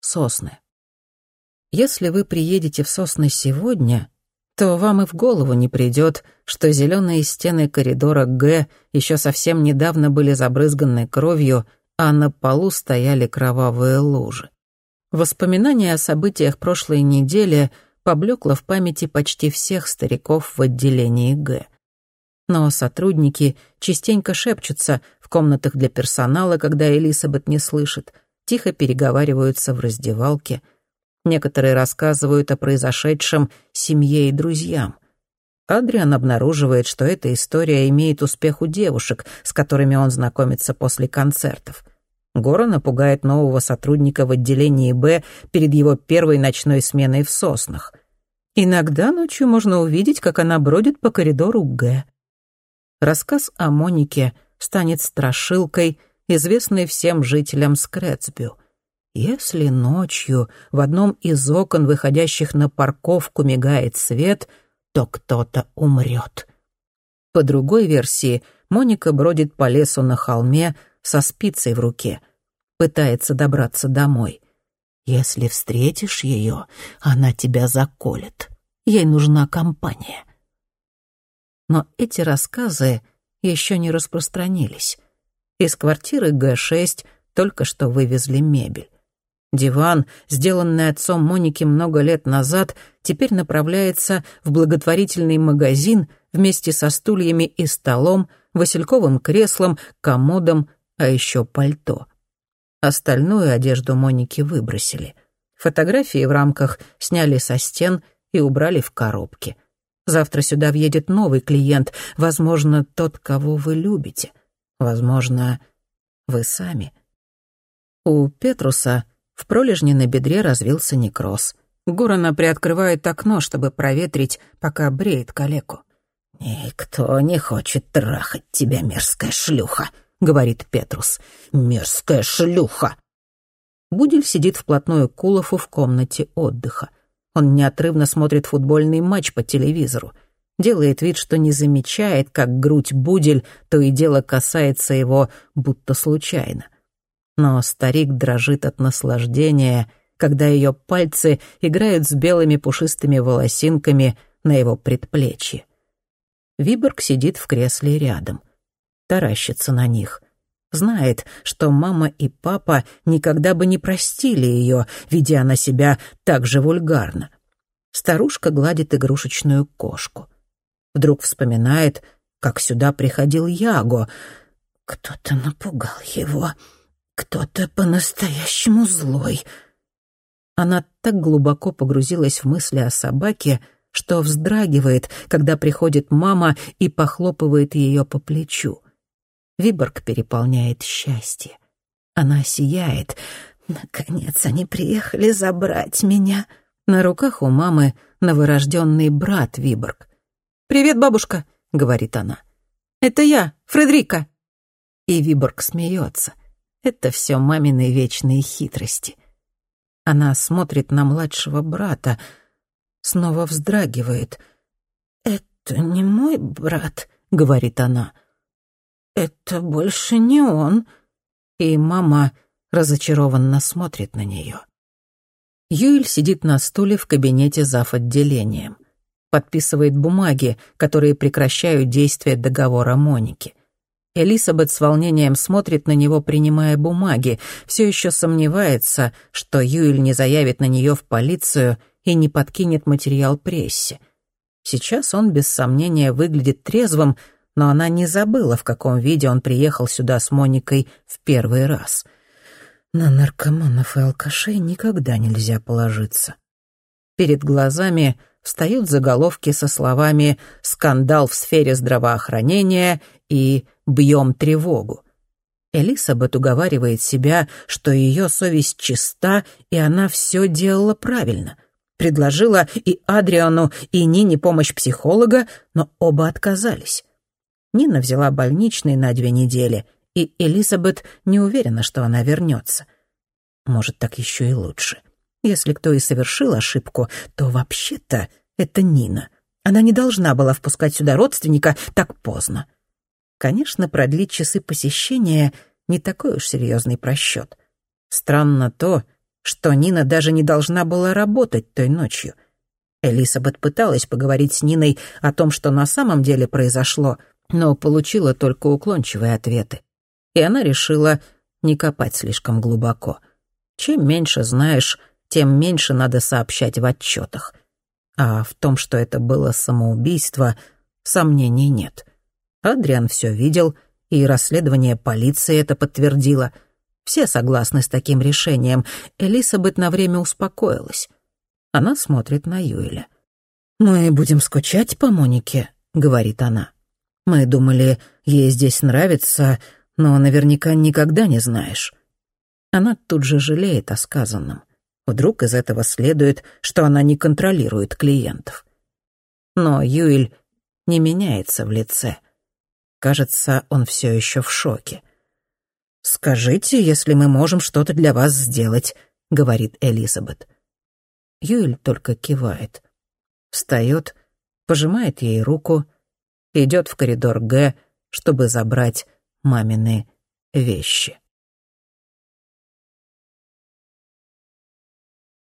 Сосны. Если вы приедете в Сосны сегодня, то вам и в голову не придет, что зеленые стены коридора Г еще совсем недавно были забрызганы кровью, а на полу стояли кровавые лужи. Воспоминание о событиях прошлой недели поблекло в памяти почти всех стариков в отделении Г. Но сотрудники частенько шепчутся в комнатах для персонала, когда Элисабет не слышит, тихо переговариваются в раздевалке — Некоторые рассказывают о произошедшем семье и друзьям. Адриан обнаруживает, что эта история имеет успех у девушек, с которыми он знакомится после концертов. Горана пугает нового сотрудника в отделении «Б» перед его первой ночной сменой в соснах. Иногда ночью можно увидеть, как она бродит по коридору «Г». Рассказ о Монике станет страшилкой, известной всем жителям Скрэцбю — если ночью в одном из окон, выходящих на парковку, мигает свет, то кто-то умрет. По другой версии, Моника бродит по лесу на холме со спицей в руке, пытается добраться домой. Если встретишь ее, она тебя заколет. Ей нужна компания. Но эти рассказы еще не распространились. Из квартиры Г-6 только что вывезли мебель. Диван, сделанный отцом Моники много лет назад, теперь направляется в благотворительный магазин вместе со стульями и столом, васильковым креслом, комодом, а еще пальто. Остальную одежду Моники выбросили. Фотографии в рамках сняли со стен и убрали в коробки. Завтра сюда въедет новый клиент, возможно, тот, кого вы любите. Возможно, вы сами. У Петруса в пролежне на бедре развился некроз. Горана приоткрывает окно, чтобы проветрить, пока бреет калеку. «Никто не хочет трахать тебя, мерзкая шлюха», — говорит Петрус. «Мерзкая шлюха!» Будель сидит вплотную к Кулову в комнате отдыха. Он неотрывно смотрит футбольный матч по телевизору. Делает вид, что не замечает, как грудь Будель то и дело касается его, будто случайно но старик дрожит от наслаждения, когда ее пальцы играют с белыми пушистыми волосинками на его предплечье. Виборг сидит в кресле рядом, таращится на них. Знает, что мама и папа никогда бы не простили ее, ведя на себя так же вульгарно. Старушка гладит игрушечную кошку. Вдруг вспоминает, как сюда приходил Яго. Кто-то напугал его. Кто-то по-настоящему злой. Она так глубоко погрузилась в мысли о собаке, что вздрагивает, когда приходит мама и похлопывает ее по плечу. Виборг переполняет счастье. Она сияет. «Наконец они приехали забрать меня». На руках у мамы новорожденный брат Виборг. «Привет, бабушка», — говорит она. «Это я, Фредрика». И Виборг смеется. Это все мамины вечные хитрости. Она смотрит на младшего брата, снова вздрагивает. «Это не мой брат», — говорит она. «Это больше не он». И мама разочарованно смотрит на нее. Юэль сидит на стуле в кабинете зав. отделением. Подписывает бумаги, которые прекращают действие договора Моники. Элисабет с волнением смотрит на него, принимая бумаги, все еще сомневается, что Юэль не заявит на нее в полицию и не подкинет материал прессе. Сейчас он, без сомнения, выглядит трезвым, но она не забыла, в каком виде он приехал сюда с Моникой в первый раз. На наркоманов и алкашей никогда нельзя положиться. Перед глазами встают заголовки со словами «Скандал в сфере здравоохранения» и «Бьем тревогу». Элисабет уговаривает себя, что ее совесть чиста, и она все делала правильно. Предложила и Адриану, и Нине помощь психолога, но оба отказались. Нина взяла больничный на две недели, и Элизабет не уверена, что она вернется. Может, так еще и лучше. Если кто и совершил ошибку, то вообще-то это Нина. Она не должна была впускать сюда родственника так поздно. Конечно, продлить часы посещения — не такой уж серьезный просчет. Странно то, что Нина даже не должна была работать той ночью. Элисабет пыталась поговорить с Ниной о том, что на самом деле произошло, но получила только уклончивые ответы. И она решила не копать слишком глубоко. Чем меньше знаешь, тем меньше надо сообщать в отчетах. А в том, что это было самоубийство, сомнений нет. Адриан все видел, и расследование полиции это подтвердило. Все согласны с таким решением. Элисабет на время успокоилась. Она смотрит на Юэля. «Мы будем скучать по Монике», — говорит она. «Мы думали, ей здесь нравится, но наверняка никогда не знаешь». Она тут же жалеет о сказанном. Вдруг из этого следует, что она не контролирует клиентов. Но Юэль не меняется в лице. Кажется, он все еще в шоке. «Скажите, если мы можем что-то для вас сделать», — говорит Элизабет. Юэль только кивает. Встает, пожимает ей руку, идет в коридор Г, чтобы забрать мамины вещи.